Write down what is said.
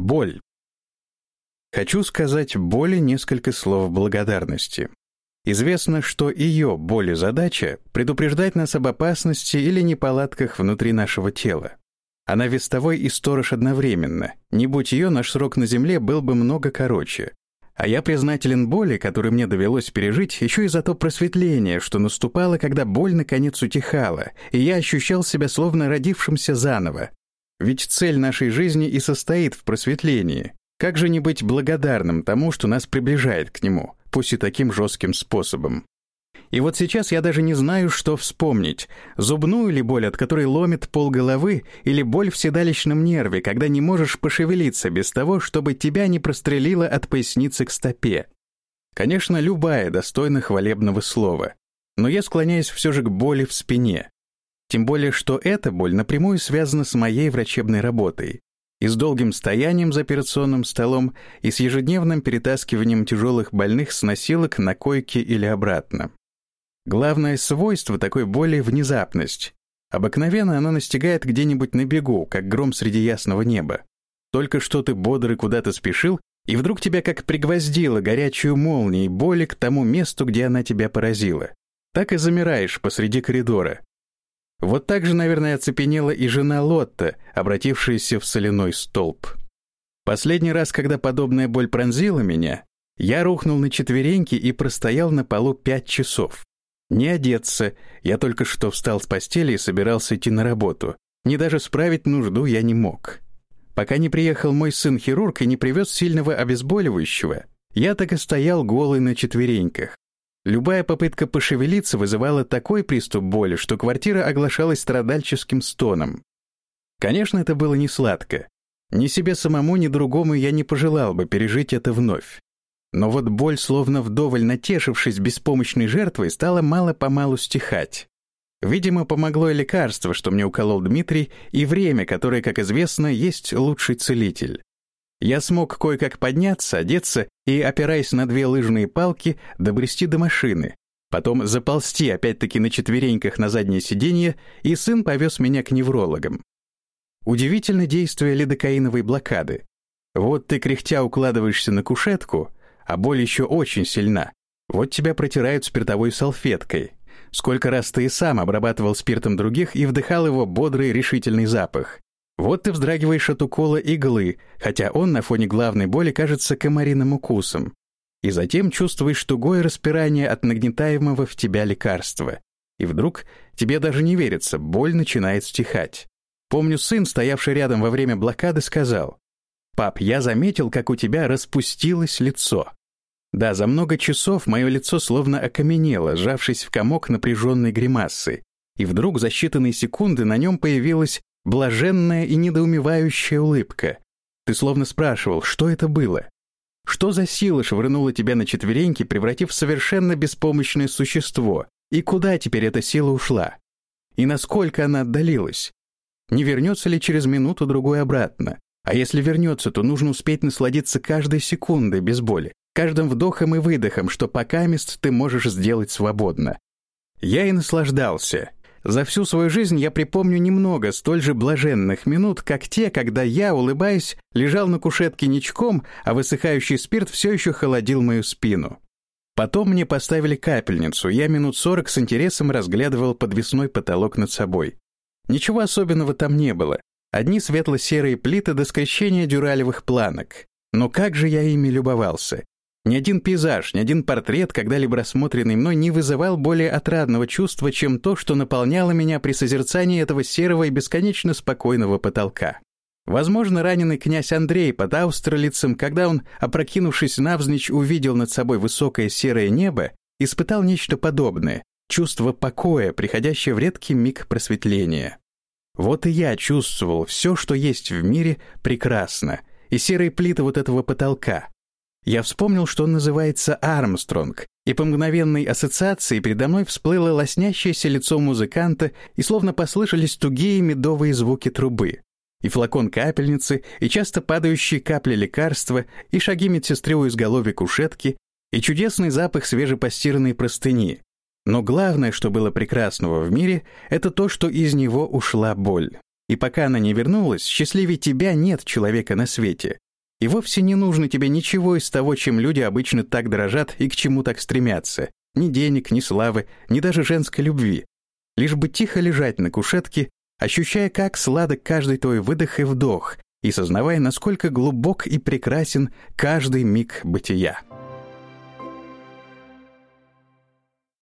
Боль. Хочу сказать боли несколько слов благодарности. Известно, что ее боль и задача — предупреждать нас об опасности или неполадках внутри нашего тела. Она вестовой и сторож одновременно. Не будь ее, наш срок на Земле был бы много короче. А я признателен боли, которую мне довелось пережить, еще и за то просветление, что наступало, когда боль наконец утихала, и я ощущал себя словно родившимся заново. Ведь цель нашей жизни и состоит в просветлении. Как же не быть благодарным тому, что нас приближает к нему, пусть и таким жестким способом? И вот сейчас я даже не знаю, что вспомнить. Зубную ли боль, от которой ломит пол головы, или боль в седалищном нерве, когда не можешь пошевелиться без того, чтобы тебя не прострелило от поясницы к стопе. Конечно, любая достойна хвалебного слова. Но я склоняюсь все же к боли в спине. Тем более, что эта боль напрямую связана с моей врачебной работой. И с долгим стоянием за операционным столом, и с ежедневным перетаскиванием тяжелых больных с носилок на койке или обратно. Главное свойство такой боли — внезапность. Обыкновенно она настигает где-нибудь на бегу, как гром среди ясного неба. Только что ты бодрый куда-то спешил, и вдруг тебя как пригвоздило горячую молнией боли к тому месту, где она тебя поразила. Так и замираешь посреди коридора. Вот так же, наверное, оцепенела и жена Лотта, обратившаяся в соляной столб. Последний раз, когда подобная боль пронзила меня, я рухнул на четвереньки и простоял на полу пять часов. Не одеться, я только что встал с постели и собирался идти на работу. Не даже справить нужду я не мог. Пока не приехал мой сын-хирург и не привез сильного обезболивающего, я так и стоял голый на четвереньках. Любая попытка пошевелиться вызывала такой приступ боли, что квартира оглашалась страдальческим стоном. Конечно, это было не сладко. Ни себе самому, ни другому я не пожелал бы пережить это вновь. Но вот боль, словно вдоволь натешившись беспомощной жертвой, стала мало-помалу стихать. Видимо, помогло и лекарство, что мне уколол Дмитрий, и время, которое, как известно, есть лучший целитель. Я смог кое-как подняться, одеться и, опираясь на две лыжные палки, добрести до машины. Потом заползти опять-таки на четвереньках на заднее сиденье, и сын повез меня к неврологам. Удивительно действие лидокаиновой блокады. Вот ты кряхтя укладываешься на кушетку, а боль еще очень сильна. Вот тебя протирают спиртовой салфеткой. Сколько раз ты и сам обрабатывал спиртом других и вдыхал его бодрый решительный запах. Вот ты вздрагиваешь от укола иглы, хотя он на фоне главной боли кажется комариным укусом. И затем чувствуешь тугое распирание от нагнетаемого в тебя лекарства. И вдруг тебе даже не верится, боль начинает стихать. Помню, сын, стоявший рядом во время блокады, сказал, «Пап, я заметил, как у тебя распустилось лицо». Да, за много часов мое лицо словно окаменело, сжавшись в комок напряженной гримасы, и вдруг за считанные секунды на нем появилась блаженная и недоумевающая улыбка. Ты словно спрашивал, что это было? Что за сила швырнула тебя на четвереньки, превратив в совершенно беспомощное существо? И куда теперь эта сила ушла? И насколько она отдалилась? Не вернется ли через минуту-другой обратно? А если вернется, то нужно успеть насладиться каждой секундой без боли каждым вдохом и выдохом, что пока мест ты можешь сделать свободно. Я и наслаждался. За всю свою жизнь я припомню немного столь же блаженных минут, как те, когда я, улыбаясь, лежал на кушетке ничком, а высыхающий спирт все еще холодил мою спину. Потом мне поставили капельницу, я минут сорок с интересом разглядывал подвесной потолок над собой. Ничего особенного там не было. Одни светло-серые плиты до скрещения дюралевых планок. Но как же я ими любовался. Ни один пейзаж, ни один портрет, когда-либо рассмотренный мной, не вызывал более отрадного чувства, чем то, что наполняло меня при созерцании этого серого и бесконечно спокойного потолка. Возможно, раненый князь Андрей под Аустерлицем, когда он, опрокинувшись навзничь, увидел над собой высокое серое небо, испытал нечто подобное, чувство покоя, приходящее в редкий миг просветления. Вот и я чувствовал все, что есть в мире, прекрасно, и серые плиты вот этого потолка, я вспомнил, что он называется Армстронг, и по мгновенной ассоциации передо мной всплыло лоснящееся лицо музыканта, и словно послышались тугие медовые звуки трубы. И флакон капельницы, и часто падающие капли лекарства, и шаги медсестры у изголовья кушетки, и чудесный запах свежепостиранной простыни. Но главное, что было прекрасного в мире, это то, что из него ушла боль. И пока она не вернулась, счастливее тебя нет человека на свете. И вовсе не нужно тебе ничего из того, чем люди обычно так дрожат и к чему так стремятся. Ни денег, ни славы, ни даже женской любви. Лишь бы тихо лежать на кушетке, ощущая, как сладок каждый твой выдох и вдох, и сознавая, насколько глубок и прекрасен каждый миг бытия.